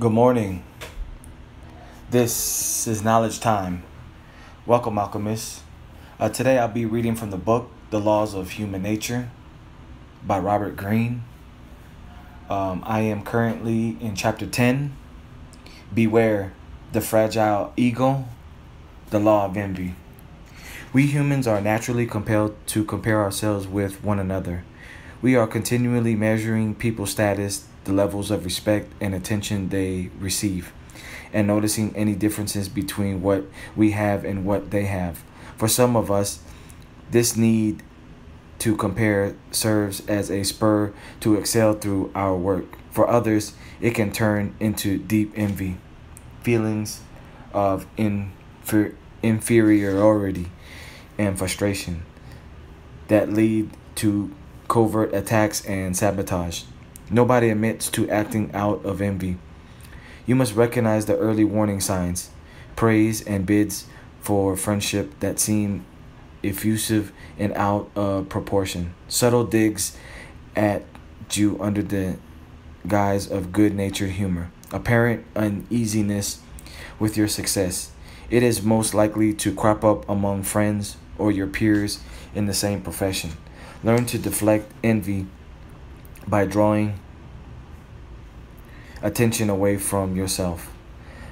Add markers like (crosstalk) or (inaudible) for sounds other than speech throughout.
Good morning. This is Knowledge Time. Welcome, alchemists. Uh, today I'll be reading from the book The Laws of Human Nature by Robert Greene. Um, I am currently in chapter 10 Beware the Fragile Ego, the Law of Envy. We humans are naturally compelled to compare ourselves with one another. We are continually measuring people's status, the levels of respect and attention they receive, and noticing any differences between what we have and what they have. For some of us, this need to compare serves as a spur to excel through our work. For others, it can turn into deep envy, feelings of infer- inferiority and frustration that lead to covert attacks and sabotage. Nobody admits to acting out of envy. You must recognize the early warning signs, praise and bids for friendship that seem effusive and out of proportion, subtle digs at you under the guise of good natured humor, apparent uneasiness with your success. It is most likely to crop up among friends or your peers in the same profession. Learn to deflect envy by drawing attention away from yourself.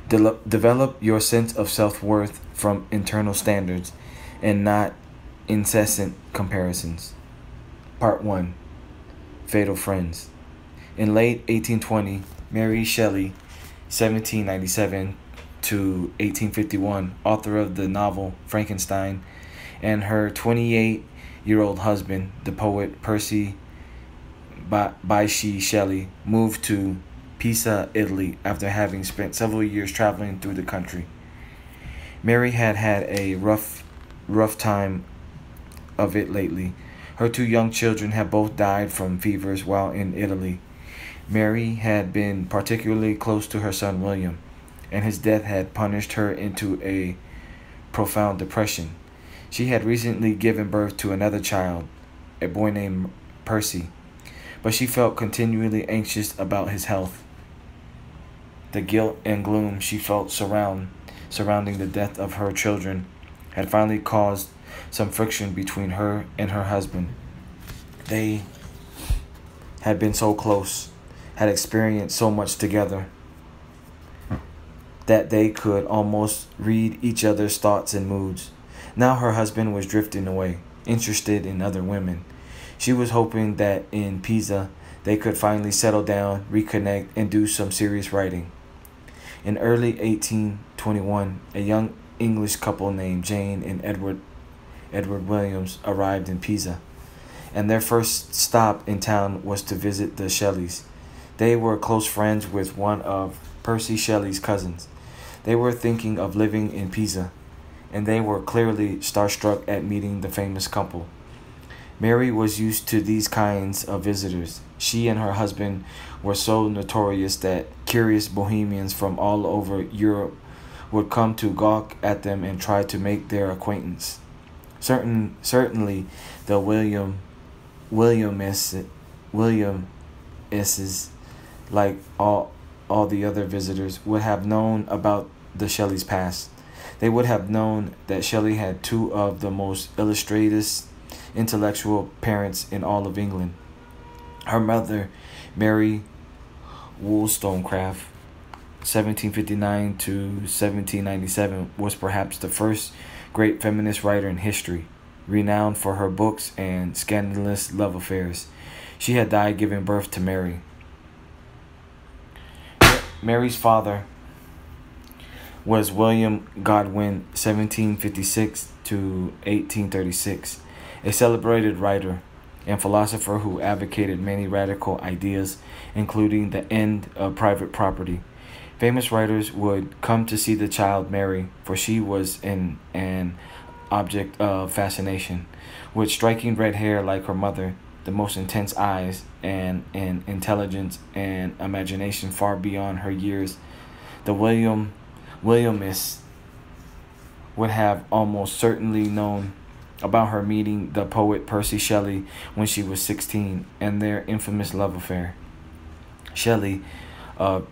De- develop your sense of self worth from internal standards and not incessant comparisons. Part 1 Fatal Friends. In late 1820, Mary Shelley, 1797 to 1851, author of the novel Frankenstein, and her 28 year old husband, the poet Percy Bysshe Shelley, moved to Pisa, Italy, after having spent several years traveling through the country. Mary had had a rough, rough time of it lately. Her two young children had both died from fevers while in Italy. Mary had been particularly close to her son William, and his death had punished her into a profound depression. She had recently given birth to another child, a boy named Percy, but she felt continually anxious about his health. The guilt and gloom she felt surround, surrounding the death of her children had finally caused some friction between her and her husband. They had been so close, had experienced so much together, that they could almost read each other's thoughts and moods. Now her husband was drifting away, interested in other women. She was hoping that in Pisa they could finally settle down, reconnect, and do some serious writing. In early 1821, a young English couple named Jane and Edward Edward Williams arrived in Pisa, and their first stop in town was to visit the Shelleys. They were close friends with one of Percy Shelley's cousins. They were thinking of living in Pisa, and they were clearly starstruck at meeting the famous couple. Mary was used to these kinds of visitors. She and her husband were so notorious that curious bohemians from all over Europe would come to gawk at them and try to make their acquaintance. Certain, certainly, the William, William S, William S's, like all, all the other visitors, would have known about the Shelley's past. They would have known that Shelley had two of the most illustrious intellectual parents in all of England. Her mother, Mary Wollstonecraft, 1759 to 1797, was perhaps the first great feminist writer in history, renowned for her books and scandalous love affairs. She had died giving birth to Mary. Mary's father, was William Godwin, 1756 to 1836, a celebrated writer and philosopher who advocated many radical ideas, including the end of private property. Famous writers would come to see the child Mary, for she was an, an object of fascination. With striking red hair like her mother, the most intense eyes, and an intelligence and imagination far beyond her years, the William Williamis would have almost certainly known about her meeting the poet Percy Shelley when she was 16 and their infamous love affair. Shelley, uh,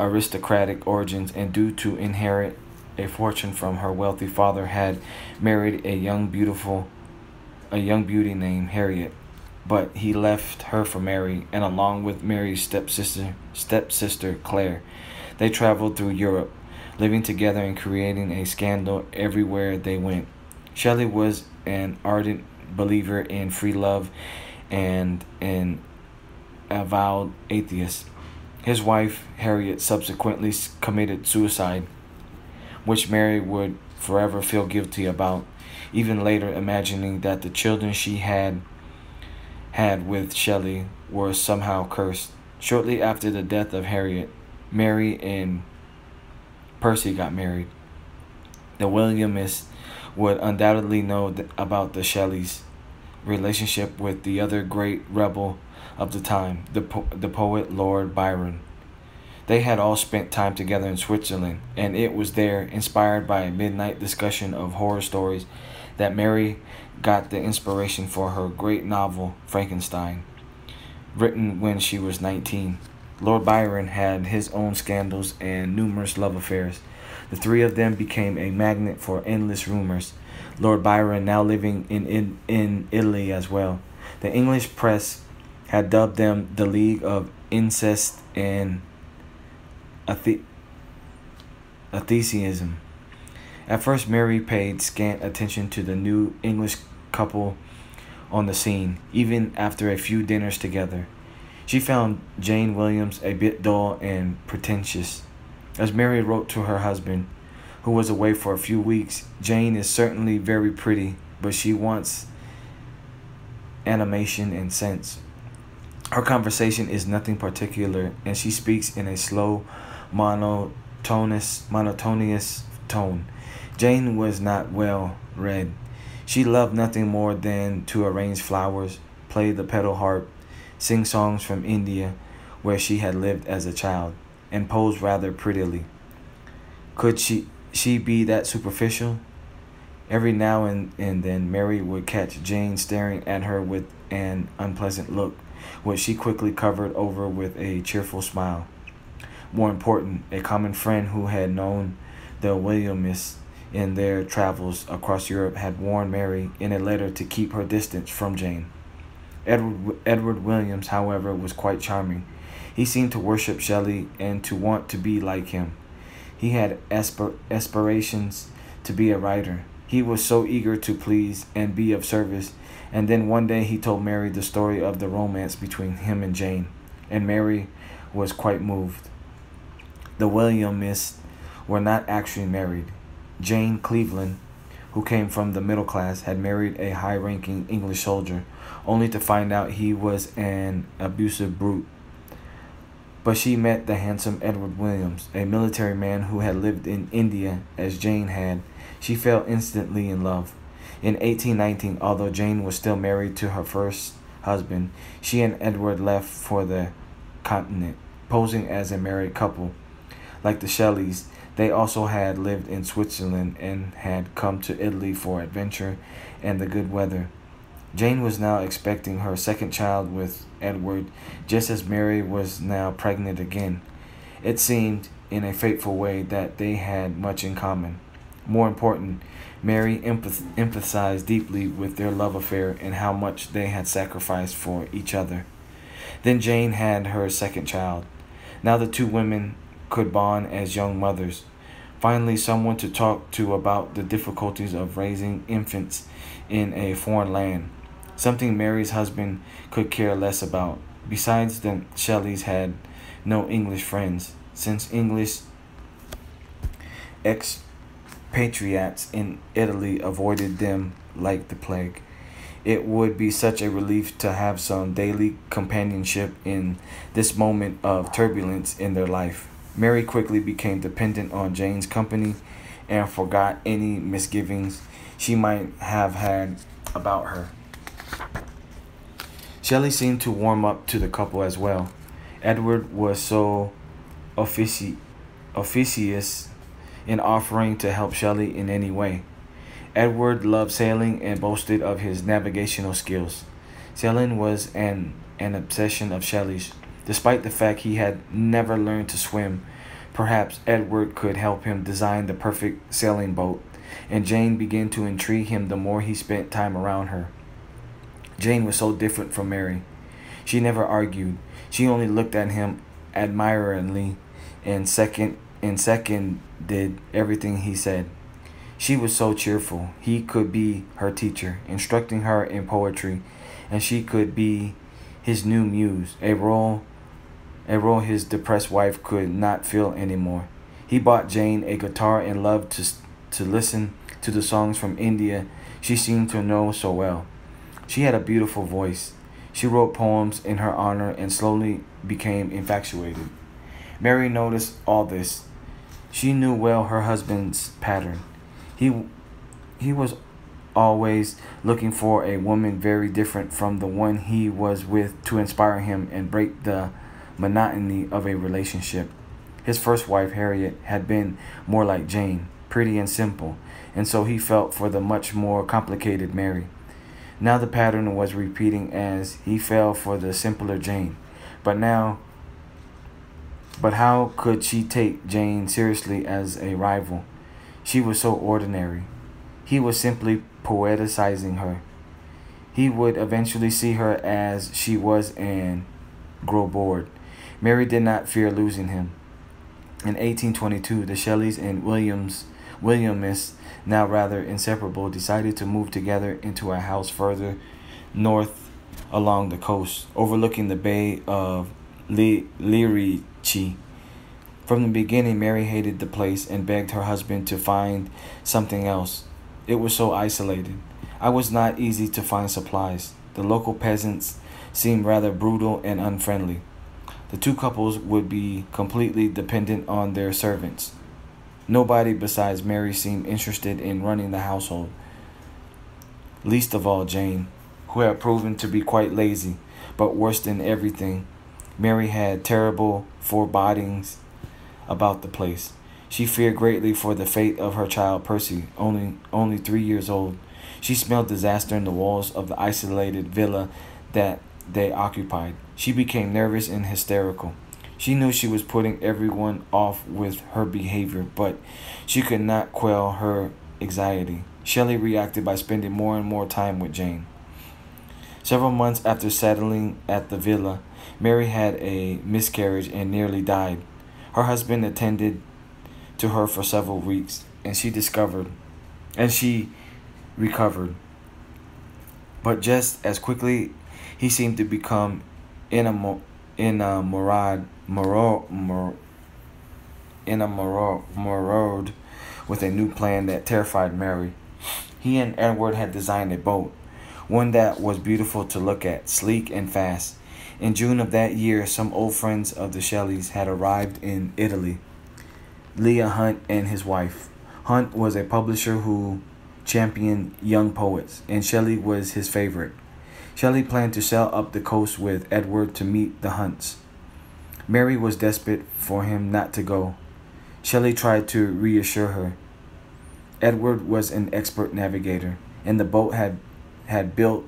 aristocratic origins and due to inherit a fortune from her wealthy father had married a young beautiful a young beauty named Harriet but he left her for Mary and along with Mary's stepsister stepsister Claire they traveled through Europe living together and creating a scandal everywhere they went Shelley was an ardent believer in free love and an avowed atheist his wife, Harriet, subsequently committed suicide, which Mary would forever feel guilty about, even later imagining that the children she had had with Shelley were somehow cursed. Shortly after the death of Harriet, Mary and Percy got married. The Williamists would undoubtedly know about the Shelleys' relationship with the other great rebel of the time, the, po- the poet Lord Byron. They had all spent time together in Switzerland, and it was there, inspired by a midnight discussion of horror stories, that Mary got the inspiration for her great novel, Frankenstein, written when she was 19. Lord Byron had his own scandals and numerous love affairs. The three of them became a magnet for endless rumors. Lord Byron now living in, in, in Italy as well. The English press had dubbed them the League of Incest and Athe- Atheism. At first, Mary paid scant attention to the new English couple on the scene, even after a few dinners together. She found Jane Williams a bit dull and pretentious. As Mary wrote to her husband, who was away for a few weeks, Jane is certainly very pretty, but she wants animation and sense. Her conversation is nothing particular, and she speaks in a slow, monotonous, monotonous tone. Jane was not well read. She loved nothing more than to arrange flowers, play the pedal harp, sing songs from India, where she had lived as a child, and pose rather prettily. Could she she be that superficial? Every now and, and then Mary would catch Jane staring at her with an unpleasant look which she quickly covered over with a cheerful smile. More important, a common friend who had known the Williamists in their travels across Europe had warned Mary in a letter to keep her distance from Jane. Edward, Edward Williams, however, was quite charming. He seemed to worship Shelley and to want to be like him. He had aspir- aspirations to be a writer. He was so eager to please and be of service and then one day he told Mary the story of the romance between him and Jane, and Mary was quite moved. The Williamists were not actually married. Jane Cleveland, who came from the middle class, had married a high ranking English soldier, only to find out he was an abusive brute. But she met the handsome Edward Williams, a military man who had lived in India as Jane had. She fell instantly in love. In 1819, although Jane was still married to her first husband, she and Edward left for the continent, posing as a married couple. Like the Shelleys, they also had lived in Switzerland and had come to Italy for adventure and the good weather. Jane was now expecting her second child with Edward, just as Mary was now pregnant again. It seemed, in a fateful way, that they had much in common. More important, Mary empath- empathized deeply with their love affair and how much they had sacrificed for each other. Then Jane had her second child. Now the two women could bond as young mothers. Finally, someone to talk to about the difficulties of raising infants in a foreign land, something Mary's husband could care less about. Besides, the Shelleys had no English friends, since English expatriates in Italy avoided them like the plague. It would be such a relief to have some daily companionship in this moment of turbulence in their life. Mary quickly became dependent on Jane's company and forgot any misgivings she might have had about her. Shelley seemed to warm up to the couple as well. Edward was so offici- officious in offering to help Shelley in any way. Edward loved sailing and boasted of his navigational skills. Sailing was an, an obsession of Shelley's, despite the fact he had never learned to swim. Perhaps Edward could help him design the perfect sailing boat, and Jane began to intrigue him the more he spent time around her. Jane was so different from Mary. She never argued. She only looked at him admiringly and second and second did everything he said. She was so cheerful. He could be her teacher, instructing her in poetry, and she could be his new muse, a role a role his depressed wife could not fill anymore. He bought Jane a guitar and loved to to listen to the songs from India she seemed to know so well. She had a beautiful voice. She wrote poems in her honor and slowly became infatuated. Mary noticed all this. She knew well her husband's pattern. He he was always looking for a woman very different from the one he was with to inspire him and break the monotony of a relationship. His first wife, Harriet, had been more like Jane, pretty and simple, and so he felt for the much more complicated Mary. Now the pattern was repeating as he fell for the simpler Jane. But now, but how could she take Jane seriously as a rival? She was so ordinary. He was simply poeticizing her. He would eventually see her as she was and grow bored. Mary did not fear losing him. In 1822, the Shelleys and Williams, Williamists now rather inseparable, decided to move together into a house further north along the coast, overlooking the Bay of Lerici. From the beginning, Mary hated the place and begged her husband to find something else. It was so isolated. I was not easy to find supplies. The local peasants seemed rather brutal and unfriendly. The two couples would be completely dependent on their servants. Nobody besides Mary seemed interested in running the household. Least of all Jane, who had proven to be quite lazy, but worse than everything, Mary had terrible forebodings about the place. She feared greatly for the fate of her child Percy, only only three years old. She smelled disaster in the walls of the isolated villa that they occupied. She became nervous and hysterical. She knew she was putting everyone off with her behavior, but she could not quell her anxiety. Shelley reacted by spending more and more time with Jane. Several months after settling at the villa, Mary had a miscarriage and nearly died. Her husband attended to her for several weeks, and she discovered, and she recovered. But just as quickly, he seemed to become enamored, enamored Moreau, Moreau, in a Moreau, with a new plan that terrified Mary. He and Edward had designed a boat, one that was beautiful to look at, sleek and fast. In June of that year, some old friends of the Shelleys had arrived in Italy. Leigh Hunt and his wife. Hunt was a publisher who championed young poets, and Shelley was his favorite. Shelley planned to sail up the coast with Edward to meet the Hunts. Mary was desperate for him not to go. Shelley tried to reassure her. Edward was an expert navigator, and the boat had had built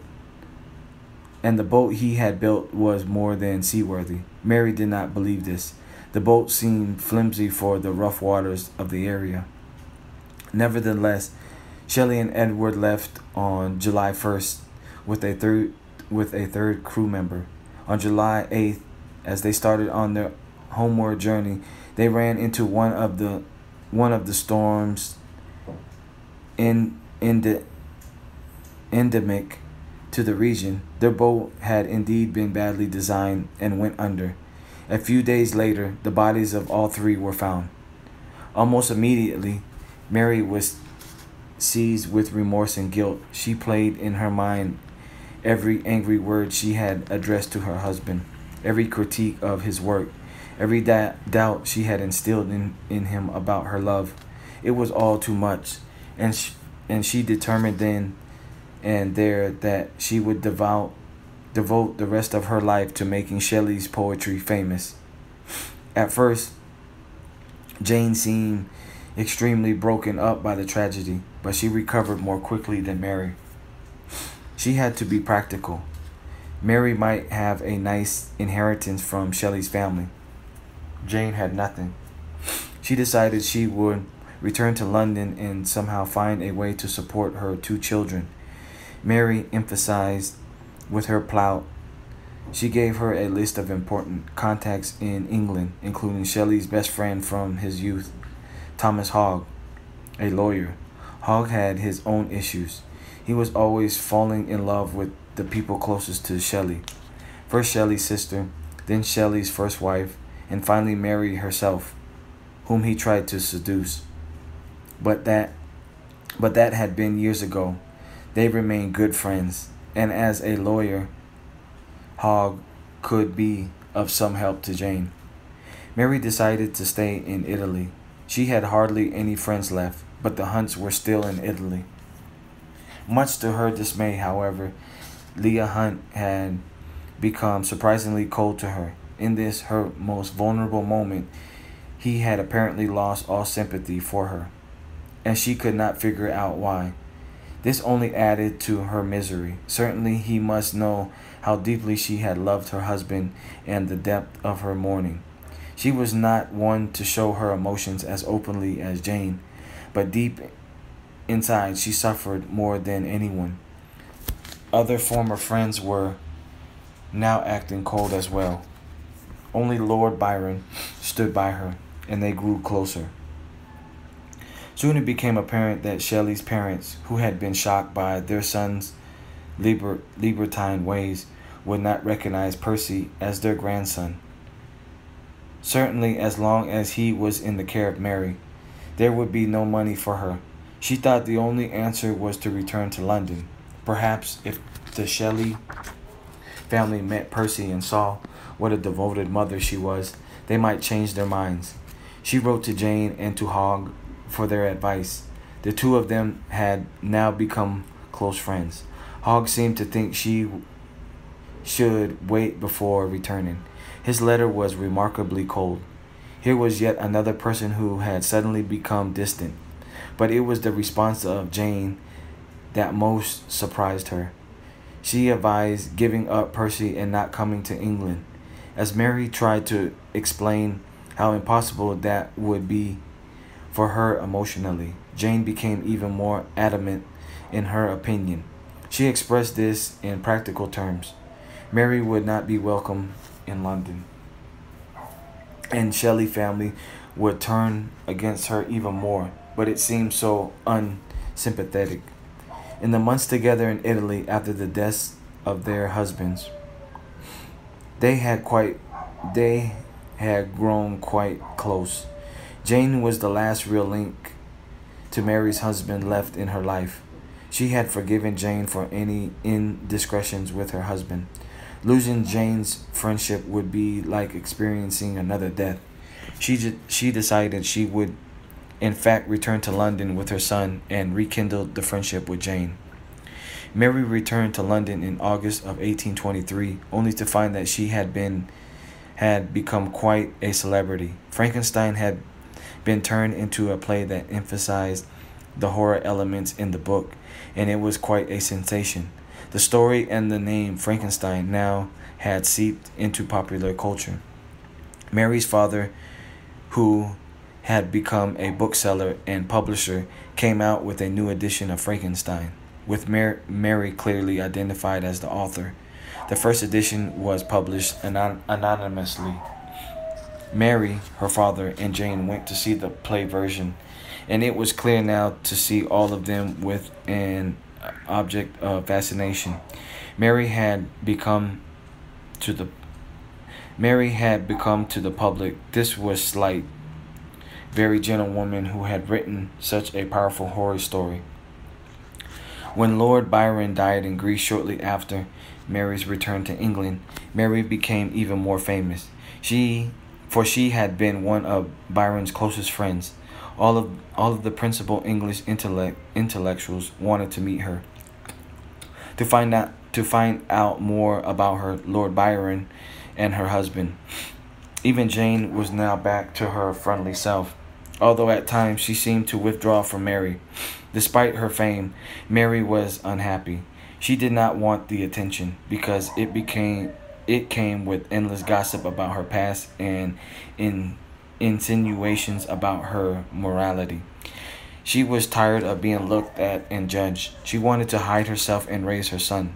and the boat he had built was more than seaworthy. Mary did not believe this. The boat seemed flimsy for the rough waters of the area. Nevertheless, Shelley and Edward left on July 1st with a third with a third crew member. On July 8th, as they started on their homeward journey, they ran into one of the one of the storms in in the endemic to the region. Their boat had indeed been badly designed and went under. A few days later, the bodies of all three were found. Almost immediately, Mary was seized with remorse and guilt. She played in her mind every angry word she had addressed to her husband every critique of his work, every da- doubt she had instilled in, in him about her love. It was all too much, and she, and she determined then and there that she would devote devote the rest of her life to making Shelley's poetry famous. At first, Jane seemed extremely broken up by the tragedy, but she recovered more quickly than Mary. She had to be practical. Mary might have a nice inheritance from Shelley's family. Jane had nothing. She decided she would return to London and somehow find a way to support her two children. Mary emphasized with her plout. She gave her a list of important contacts in England, including Shelley's best friend from his youth, Thomas Hogg, a lawyer. Hogg had his own issues. He was always falling in love with the people closest to Shelley. First Shelley's sister, then Shelley's first wife, and finally Mary herself, whom he tried to seduce. But that but that had been years ago. They remained good friends, and as a lawyer, Hogg could be of some help to Jane. Mary decided to stay in Italy. She had hardly any friends left, but the Hunts were still in Italy. Much to her dismay, however, Leigh Hunt had become surprisingly cold to her. In this, her most vulnerable moment, he had apparently lost all sympathy for her, and she could not figure out why. This only added to her misery. Certainly, he must know how deeply she had loved her husband and the depth of her mourning. She was not one to show her emotions as openly as Jane, but deep inside she suffered more than anyone. Other former friends were now acting cold as well. Only Lord Byron stood by her, and they grew closer. Soon it became apparent that Shelley's parents, who had been shocked by their son's liber- libertine ways, would not recognize Percy as their grandson. Certainly, as long as he was in the care of Mary, there would be no money for her. She thought the only answer was to return to London. Perhaps if the Shelley family met Percy and saw what a devoted mother she was, they might change their minds. She wrote to Jane and to Hogg for their advice. The two of them had now become close friends. Hogg seemed to think she should wait before returning. His letter was remarkably cold. Here was yet another person who had suddenly become distant. But it was the response of Jane that most surprised her. She advised giving up Percy and not coming to England. As Mary tried to explain how impossible that would be for her emotionally, Jane became even more adamant in her opinion. She expressed this in practical terms. Mary would not be welcome in London. And Shelley family would turn against her even more, but it seemed so unsympathetic. In the months together in Italy after the deaths of their husbands, they had quite they had grown quite close. Jane was the last real link to Mary's husband left in her life. She had forgiven Jane for any indiscretions with her husband. Losing Jane's friendship would be like experiencing another death. She she decided she would in fact returned to London with her son and rekindled the friendship with Jane. Mary returned to London in August of 1823 only to find that she had been had become quite a celebrity. Frankenstein had been turned into a play that emphasized the horror elements in the book and it was quite a sensation. The story and the name Frankenstein now had seeped into popular culture. Mary's father, who had become a bookseller and publisher, came out with a new edition of Frankenstein, with Mar- Mary clearly identified as the author. The first edition was published anon- anonymously. Mary, her father, and Jane went to see the play version, and it was clear now to see all of them with an object of fascination. Mary had become to the Mary had become to the public this was slight, very gentle woman who had written such a powerful horror story. When Lord Byron died in Greece shortly after Mary's return to England, Mary became even more famous. She for she had been one of Byron's closest friends. All of all of the principal English intellect intellectuals wanted to meet her. To find out to find out more about her Lord Byron and her husband. Even Jane was now back to her friendly self, although at times she seemed to withdraw from Mary. Despite her fame, Mary was unhappy. She did not want the attention because it became it came with endless gossip about her past and in insinuations about her morality. She was tired of being looked at and judged. She wanted to hide herself and raise her son.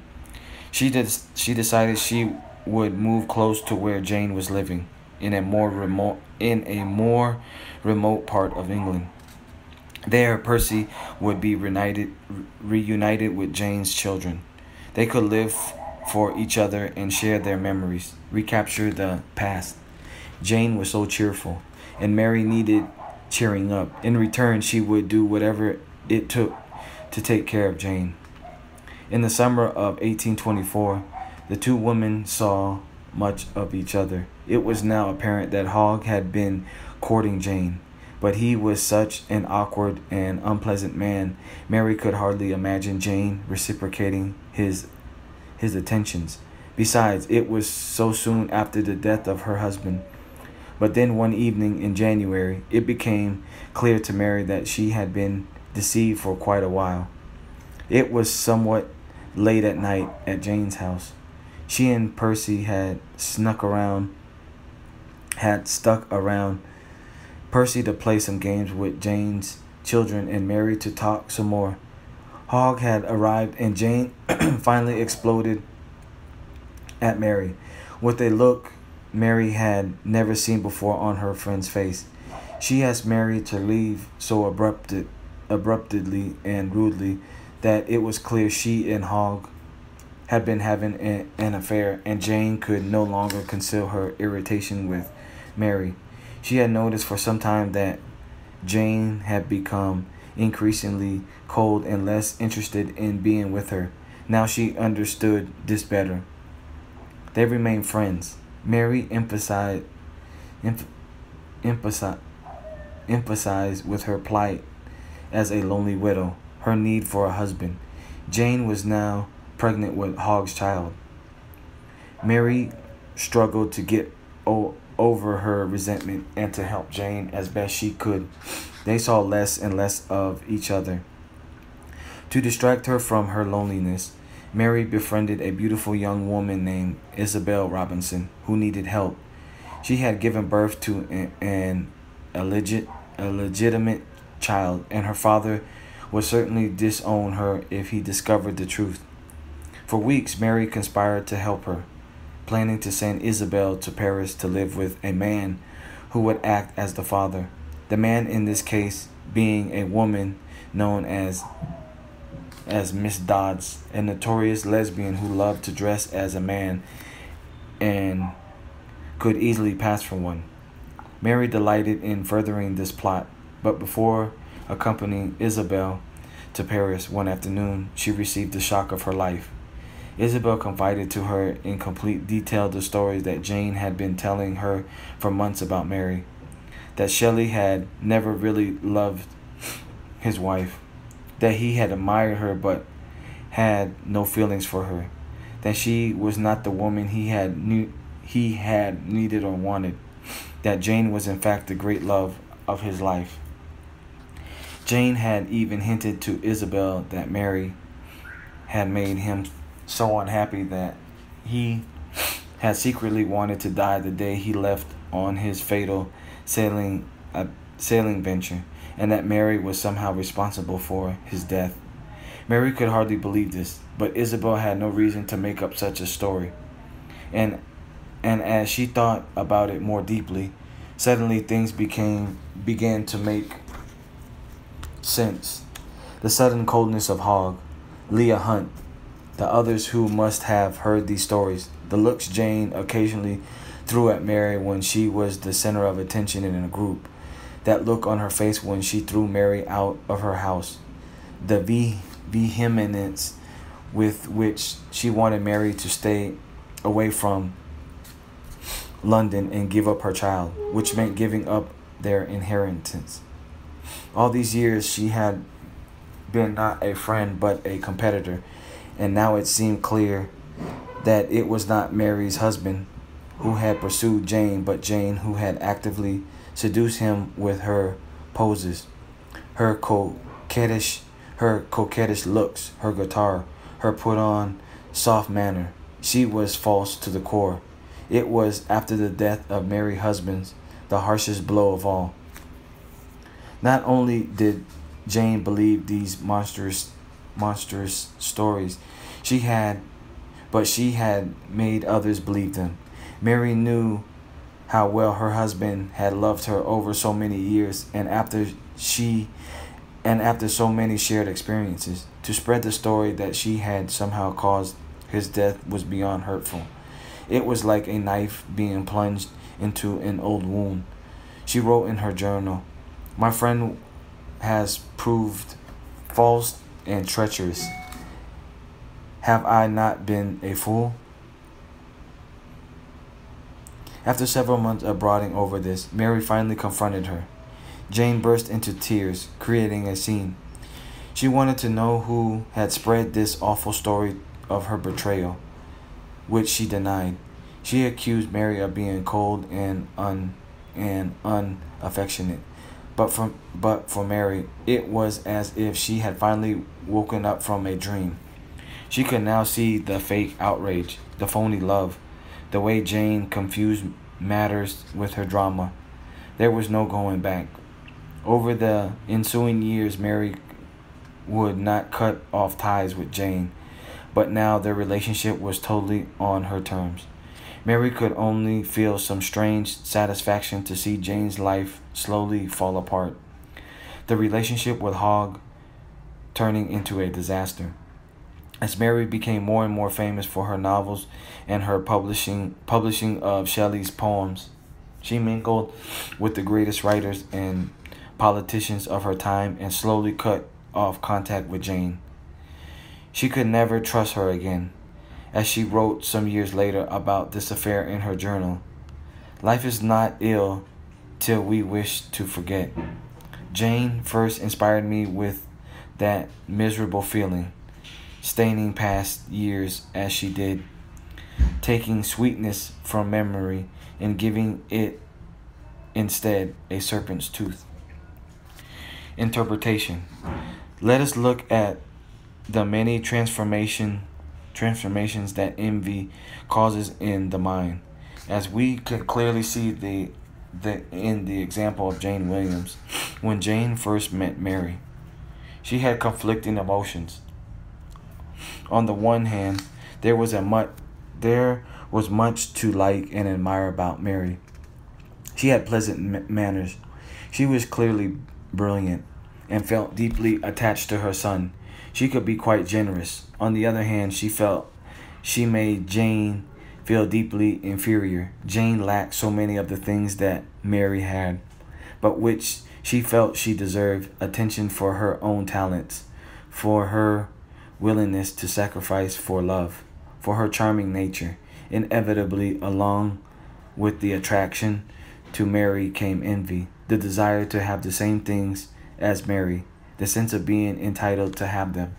She did, she decided she would move close to where Jane was living in a more remote in a more remote part of England. There Percy would be reunited reunited with Jane's children. They could live for each other and share their memories, recapture the past. Jane was so cheerful, and Mary needed cheering up. In return, she would do whatever it took to take care of Jane. In the summer of 1824, the two women saw much of each other. It was now apparent that Hogg had been courting Jane, but he was such an awkward and unpleasant man, Mary could hardly imagine Jane reciprocating his his attentions. Besides, it was so soon after the death of her husband. But then one evening in January, it became clear to Mary that she had been deceived for quite a while. It was somewhat late at night at Jane's house. She and Percy had snuck around, had stuck around Percy to play some games with Jane's children and Mary to talk some more. Hogg had arrived and Jane (clears throat) finally exploded at Mary with a look Mary had never seen before on her friend's face. She asked Mary to leave so abrupted, abruptly and rudely that it was clear she and Hogg had been having an affair, and Jane could no longer conceal her irritation with Mary. She had noticed for some time that Jane had become increasingly cold and less interested in being with her. Now she understood this better. They remained friends. Mary emphasized, emph- emphasized, emphasized with her plight as a lonely widow, her need for a husband. Jane was now pregnant with Hogg's child. Mary struggled to get over her resentment and to help Jane as best she could. They saw less and less of each other. To distract her from her loneliness, Mary befriended a beautiful young woman named Isabel Robinson who needed help. She had given birth to an, a, legit, a child, and her father would certainly disown her if he discovered the truth. For weeks, Mary conspired to help her, planning to send Isabel to Paris to live with a man who would act as the father. The man in this case being a woman known as as Miss Dods, a notorious lesbian who loved to dress as a man and could easily pass for one. Mary delighted in furthering this plot, but before accompanying Isabel to Paris one afternoon, she received the shock of her life. Isabel confided to her in complete detail the stories that Jane had been telling her for months about Mary. That Shelley had never really loved his wife that he had admired her but had no feelings for her, that she was not the woman he had knew he had needed or wanted, that Jane was in fact the great love of his life. Jane had even hinted to Isabel that Mary had made him so unhappy that he had secretly wanted to die the day he left on his fatal sailing uh, sailing venture and that Mary was somehow responsible for his death. Mary could hardly believe this, but Isabel had no reason to make up such a story. And and as she thought about it more deeply, suddenly things became began to make sense. The sudden coldness of Hogg, Leigh Hunt, the others who must have heard these stories, the looks Jane occasionally threw at Mary when she was the center of attention in a group, that look on her face when she threw Mary out of her house, the ve- vehemence with which she wanted Mary to stay away from London and give up her child, which meant giving up their inheritance. All these years she had been not a friend but a competitor, and now it seemed clear that it was not Mary's husband who had pursued Jane, but Jane who had actively seduced him with her poses, her coquettish, her coquettish looks, her guitar, her put on soft manner. She was false to the core. It was after the death of Mary husbands the harshest blow of all. Not only did Jane believe these monstrous monstrous stories, she had but she had made others believe them. Mary knew how well her husband had loved her over so many years and after she and after so many shared experiences. To spread the story that she had somehow caused his death was beyond hurtful. It was like a knife being plunged into an old wound. She wrote in her journal my friend has proved false and treacherous have i not been a fool After several months of brooding over this, Mary finally confronted her. Jane burst into tears, creating a scene. She wanted to know who had spread this awful story of her betrayal, which she denied. She accused Mary of being cold and un and unaffectionate. But for but for Mary, it was as if she had finally woken up from a dream. She could now see the fake outrage, the phony love, the way Jane confused matters with her drama. There was no going back. Over the ensuing years, Mary would not cut off ties with Jane, but now their relationship was totally on her terms. Mary could only feel some strange satisfaction to see Jane's life slowly fall apart. The relationship with Hogg turning into a disaster. As Mary became more and more famous for her novels and her publishing publishing of Shelley's poems, she mingled with the greatest writers and politicians of her time and slowly cut off contact with Jane. She could never trust her again, as she wrote some years later about this affair in her journal. Life is not ill till we wish to forget. Jane first inspired me with that miserable feeling staining past years as she did, taking sweetness from memory and giving it instead a serpent's tooth. Interpretation. Let us look at the many transformation transformations that envy causes in the mind. As we can clearly see the the in the example of Jane Williams, when Jane first met Mary, she had conflicting emotions on the one hand, there was a much there was much to like and admire about Mary. She had pleasant manners. She was clearly brilliant and felt deeply attached to her son. She could be quite generous. On the other hand, she felt she made Jane feel deeply inferior. Jane lacked so many of the things that Mary had, but which she felt she deserved attention for her own talents, for her willingness to sacrifice for love, for her charming nature. Inevitably, along with the attraction to Mary came envy, the desire to have the same things as Mary, the sense of being entitled to have them.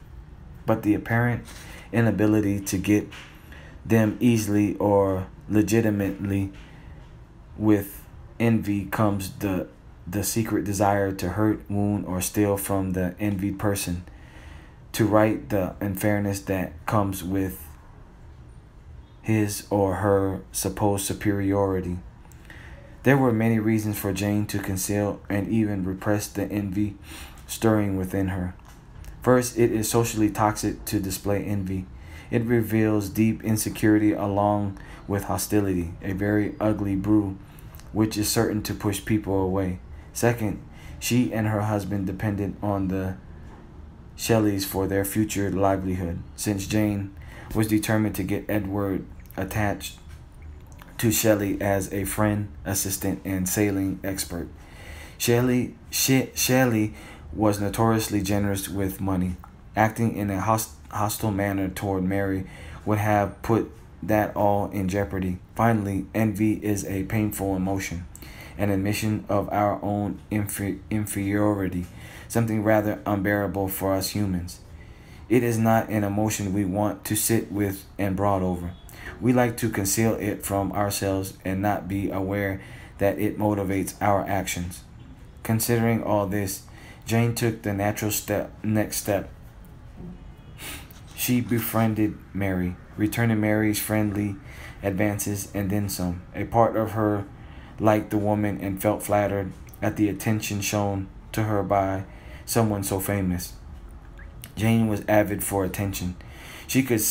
But the apparent inability to get them easily or legitimately with envy comes the the secret desire to hurt, wound, or steal from the envied person to right the unfairness that comes with his or her supposed superiority. There were many reasons for Jane to conceal and even repress the envy stirring within her. First, it is socially toxic to display envy. It reveals deep insecurity along with hostility, a very ugly brew which is certain to push people away. Second, she and her husband depended on the Shelleys for their future livelihood, since Jane was determined to get Edward attached to Shelley as a friend, assistant, and sailing expert. Shelley, she, Shelley was notoriously generous with money. Acting in a host, hostile manner toward Mary would have put that all in jeopardy. Finally, envy is a painful emotion, an admission of our own inferi- inferiority something rather unbearable for us humans. It is not an emotion we want to sit with and brood over. We like to conceal it from ourselves and not be aware that it motivates our actions. Considering all this, Jane took the natural step next step. She befriended Mary, returning Mary's friendly advances and then some. A part of her liked the woman and felt flattered at the attention shown to her by someone so famous. Jane was avid for attention. She could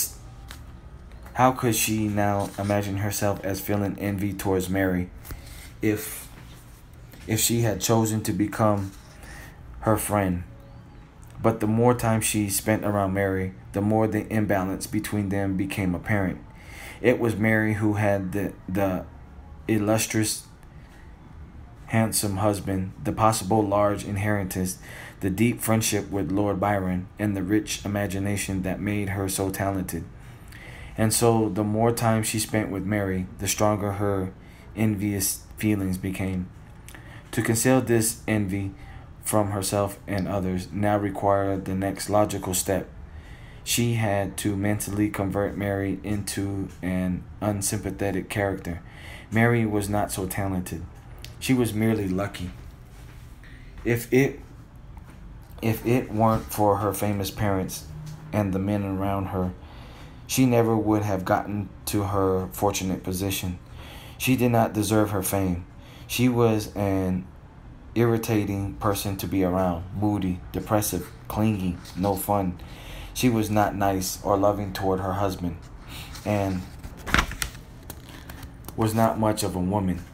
how could she now imagine herself as feeling envy towards Mary if if she had chosen to become her friend? But the more time she spent around Mary, the more the imbalance between them became apparent. It was Mary who had the, the illustrious, handsome husband, the possible large inheritance, the deep friendship with Lord Byron, and the rich imagination that made her so talented. And so, the more time she spent with Mary, the stronger her envious feelings became. To conceal this envy, from herself and others now required the next logical step. She had to mentally convert Mary into an unsympathetic character. Mary was not so talented. She was merely lucky. If it if it weren't for her famous parents and the men around her, she never would have gotten to her fortunate position. She did not deserve her fame. She was an irritating person to be around, moody, depressive, clingy, no fun. She was not nice or loving toward her husband and was not much of a woman.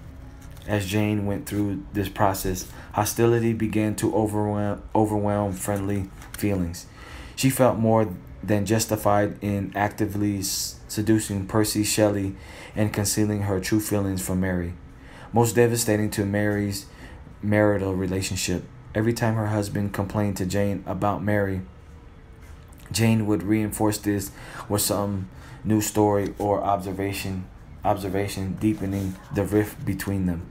As Jane went through this process, hostility began to overwhelm, overwhelm friendly feelings. She felt more than justified in actively seducing Percy Shelley and concealing her true feelings from Mary. Most devastating to Mary's marital relationship. Every time her husband complained to Jane about Mary, Jane would reinforce this with some new story or observation observation deepening the rift between them.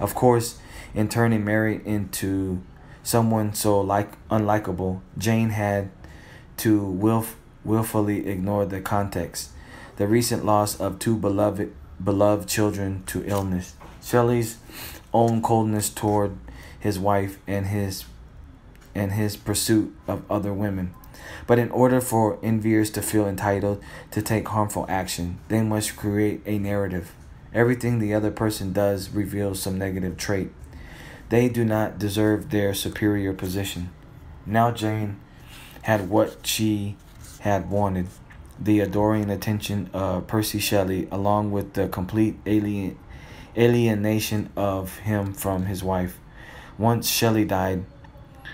Of course, in turning Mary into someone so like unlikable, Jane had to wilf, willfully ignore the context, the recent loss of two beloved beloved children to illness. Shelley's own coldness toward his wife and his and his pursuit of other women. But in order for enviers to feel entitled to take harmful action, they must create a narrative. Everything the other person does reveals some negative trait. They do not deserve their superior position. Now Jane had what she had wanted the adoring attention of Percy Shelley, along with the complete alien alienation of him from his wife. Once Shelley died,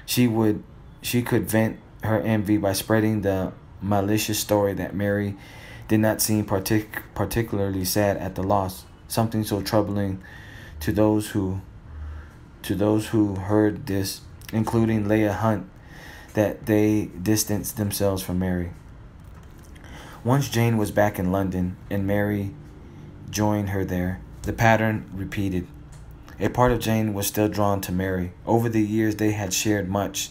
she would she could vent her envy by spreading the malicious story that Mary did not seem partic- particularly sad at the loss, something so troubling to those who to those who heard this, including Leigh Hunt, that they distanced themselves from Mary. Once Jane was back in London and Mary joined her there, the pattern repeated. A part of Jane was still drawn to Mary. Over the years, they had shared much,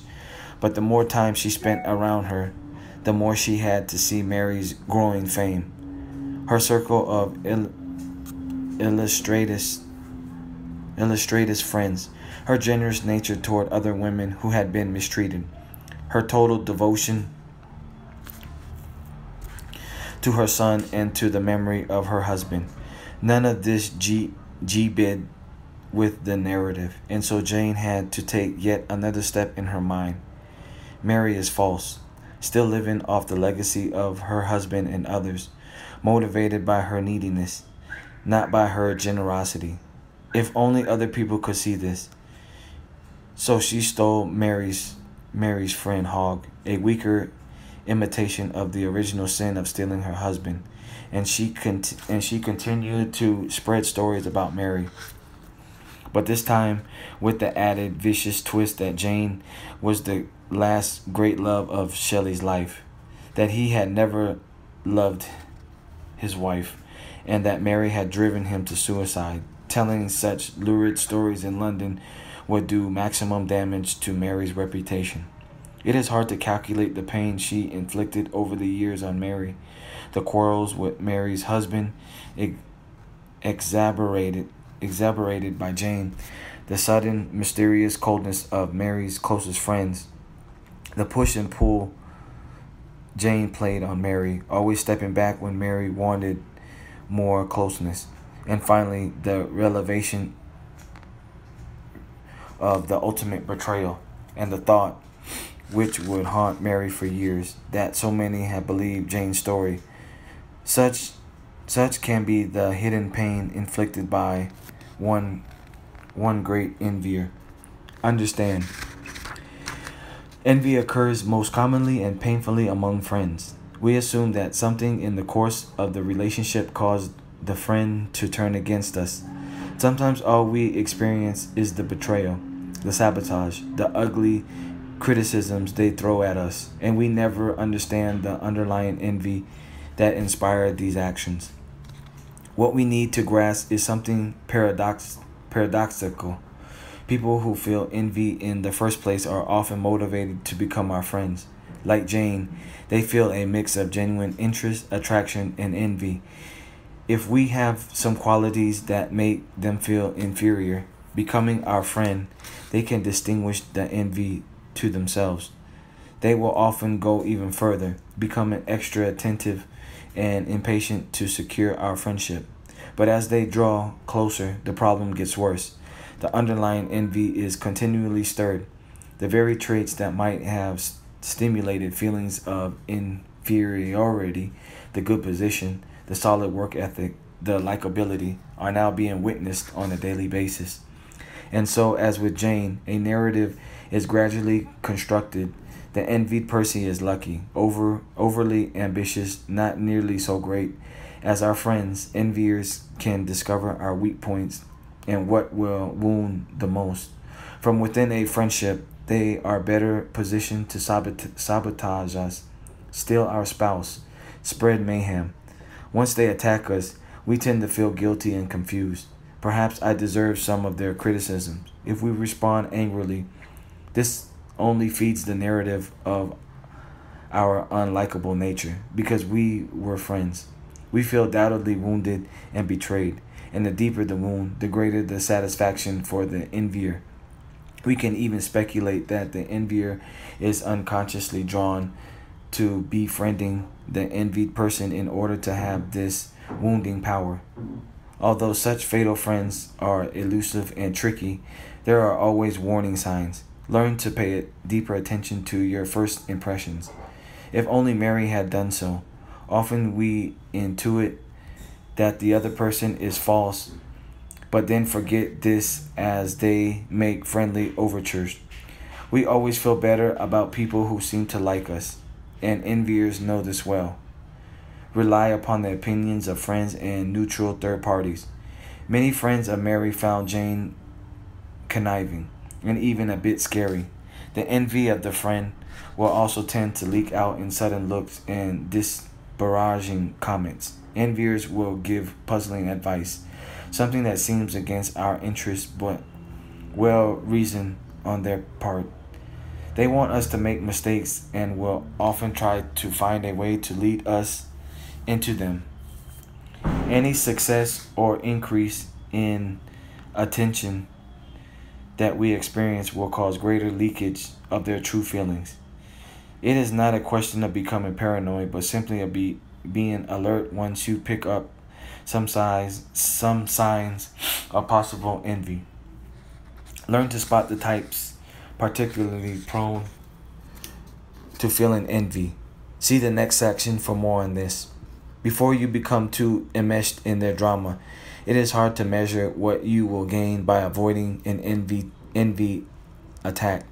but the more time she spent around her, the more she had to see Mary's growing fame. Her circle of il- illustrators, illustrators friends, her generous nature toward other women who had been mistreated, her total devotion to her son and to the memory of her husband. None of this G G bid with the narrative, and so Jane had to take yet another step in her mind. Mary is false, still living off the legacy of her husband and others, motivated by her neediness, not by her generosity. If only other people could see this. So she stole Mary's Mary's friend Hogg, a weaker imitation of the original sin of stealing her husband and she cont- and she continued to spread stories about Mary. But this time with the added vicious twist that Jane was the last great love of Shelley's life, that he had never loved his wife, and that Mary had driven him to suicide. Telling such lurid stories in London would do maximum damage to Mary's reputation. It is hard to calculate the pain she inflicted over the years on Mary the quarrels with Mary's husband, exaggerated, exaggerated by Jane, the sudden mysterious coldness of Mary's closest friends, the push and pull Jane played on Mary, always stepping back when Mary wanted more closeness, and finally the revelation of the ultimate betrayal and the thought which would haunt Mary for years that so many have believed Jane's story. Such such can be the hidden pain inflicted by one one great envier. Understand. Envy occurs most commonly and painfully among friends. We assume that something in the course of the relationship caused the friend to turn against us. Sometimes all we experience is the betrayal, the sabotage, the ugly criticisms they throw at us, and we never understand the underlying envy that inspired these actions. What we need to grasp is something paradox paradoxical. People who feel envy in the first place are often motivated to become our friends. Like Jane, they feel a mix of genuine interest, attraction, and envy. If we have some qualities that make them feel inferior, becoming our friend, they can distinguish the envy to themselves. They will often go even further, becoming extra attentive and impatient to secure our friendship. But as they draw closer, the problem gets worse. The underlying envy is continually stirred. The very traits that might have stimulated feelings of inferiority, the good position, the solid work ethic, the likability, are now being witnessed on a daily basis. And so, as with Jane, a narrative is gradually constructed. The envied person is lucky, over overly ambitious, not nearly so great. As our friends, enviers can discover our weak points and what will wound the most. From within a friendship, they are better positioned to sabotage us, steal our spouse, spread mayhem. Once they attack us, we tend to feel guilty and confused. Perhaps I deserve some of their criticisms. If we respond angrily, this only feeds the narrative of our unlikable nature because we were friends. We feel doubtedly wounded and betrayed, and the deeper the wound, the greater the satisfaction for the envier. We can even speculate that the envier is unconsciously drawn to befriending the envied person in order to have this wounding power. Although such fatal friends are elusive and tricky, there are always warning signs. Learn to pay deeper attention to your first impressions. If only Mary had done so. Often we intuit that the other person is false, but then forget this as they make friendly overtures. We always feel better about people who seem to like us, and enviers know this well. Rely upon the opinions of friends and neutral third parties. Many friends of Mary found Jane conniving and even a bit scary. The envy of the friend will also tend to leak out in sudden looks and disparaging comments. Enviers will give puzzling advice, something that seems against our interests but well reasoned on their part. They want us to make mistakes and will often try to find a way to lead us into them. Any success or increase in attention that we experience will cause greater leakage of their true feelings. It is not a question of becoming paranoid, but simply of be, being alert once you pick up some size, some signs of possible envy. Learn to spot the types particularly prone to feeling envy. See the next section for more on this. Before you become too enmeshed in their drama, it is hard to measure what you will gain by avoiding an envy envy attack.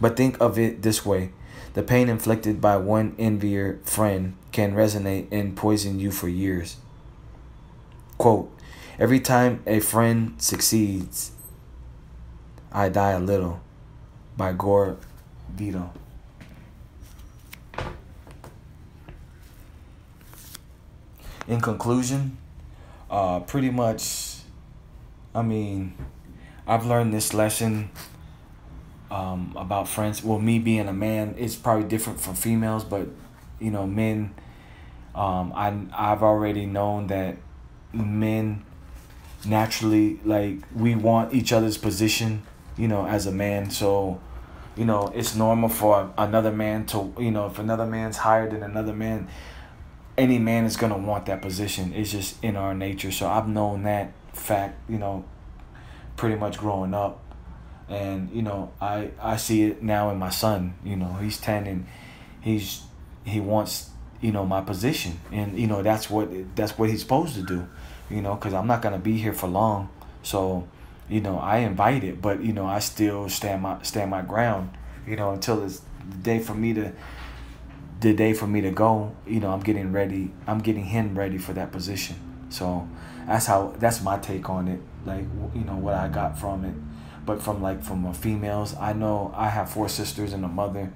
But think of it this way. The pain inflicted by one envier friend can resonate and poison you for years. Quote, Every time a friend succeeds, I die a little. By Gore Vidal. In conclusion, uh, pretty much, I mean, I've learned this lesson um, about friends. Well, me being a man, it's probably different from females, but you know, men. Um, I I've already known that men naturally like we want each other's position. You know, as a man, so you know it's normal for another man to you know if another man's higher than another man any man is gonna want that position it's just in our nature so i've known that fact you know pretty much growing up and you know I I see it now in my son. You know he's ten and he's he wants you know my position, and you know that's what that's what he's supposed to do. You know because I'm not gonna be here for long, so you know I invite it, but you know I still stand my stand my ground. You know until it's the day for me to the day for me to go. You know I'm getting ready. I'm getting him ready for that position. So that's how that's my take on it. Like you know what I got from it but from like from females i know i have four sisters and a mother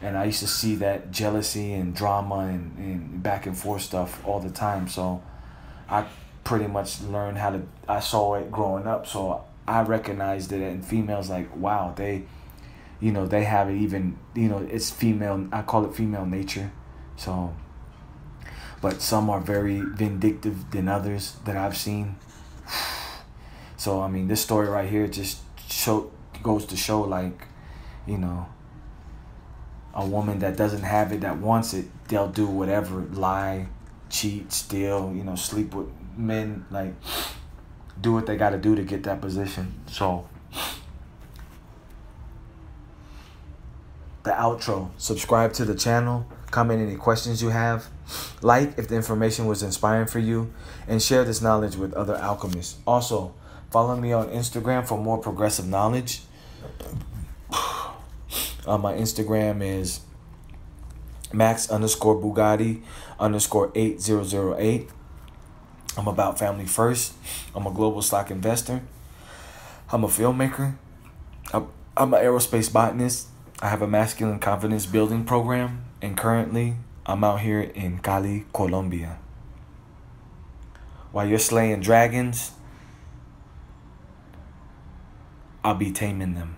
and i used to see that jealousy and drama and, and back and forth stuff all the time so i pretty much learned how to i saw it growing up so i recognized it in females like wow they you know they have it even you know it's female i call it female nature so but some are very vindictive than others that i've seen (sighs) so i mean this story right here just show goes to show like, you know, a woman that doesn't have it that wants it, they'll do whatever, lie, cheat, steal, you know, sleep with men, like do what they got to do to get that position. So the outro, subscribe to the channel, comment any questions you have, like if the information was inspiring for you, and share this knowledge with other alchemists. Also, Follow me on Instagram for more progressive knowledge. Uh, my Instagram is max underscore Bugatti underscore 8008. I'm about family first. I'm a global stock investor. I'm a filmmaker. I'm, I'm an aerospace botanist. I have a masculine confidence building program. And currently, I'm out here in Cali, Colombia. While you're slaying dragons, I'll be taming them.